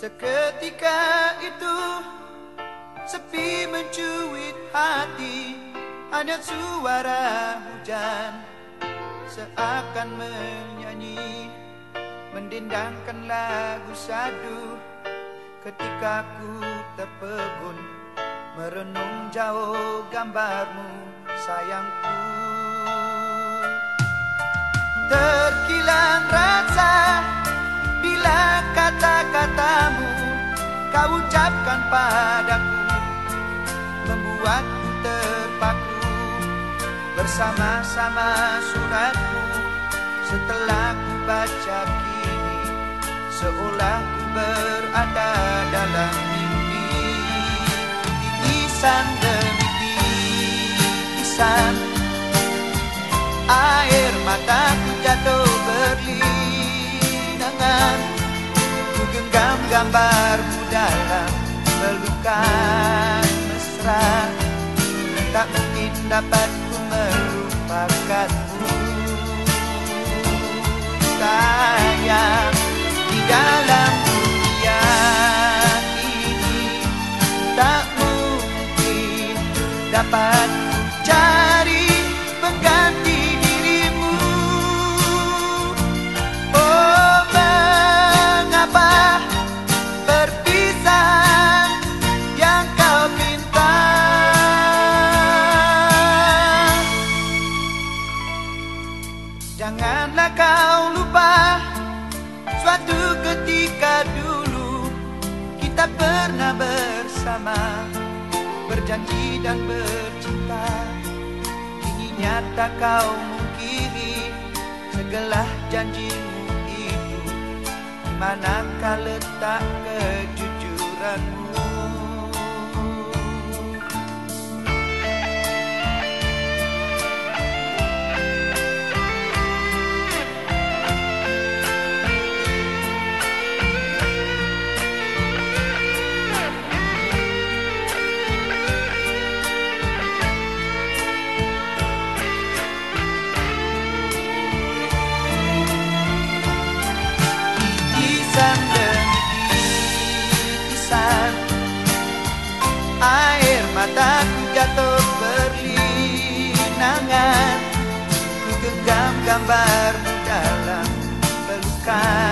Seketika itu Sepi mencuit hati Hanya suara hujan. Seakan menyanyi Mendendangkan lagu sadu. Ketika ku terpegun Merenung jauh gambarmu sayangku padaku Membuatku terpaku Bersama-sama suratmu. Setelah ku baca kini Seolah ku berada dalam mimpi. Titisan demi titisan Air mataku jatuh berlinangan. Ku genggam gambarmu dalam pelukan mesra. Tak mungkin dapat ku melupakanmu. Sayang di dalam dunia ini Tak mungkin dapat ku Janganlah kau lupa Suatu ketika dulu Kita pernah bersama Berjanji dan bercinta. Kini nyata kau mungkiri Segelah janjimu itu. Manakah letak kejujuranmu Air mataku jatuh berlinangan. Ku genggam gambarmu dalam pelukan.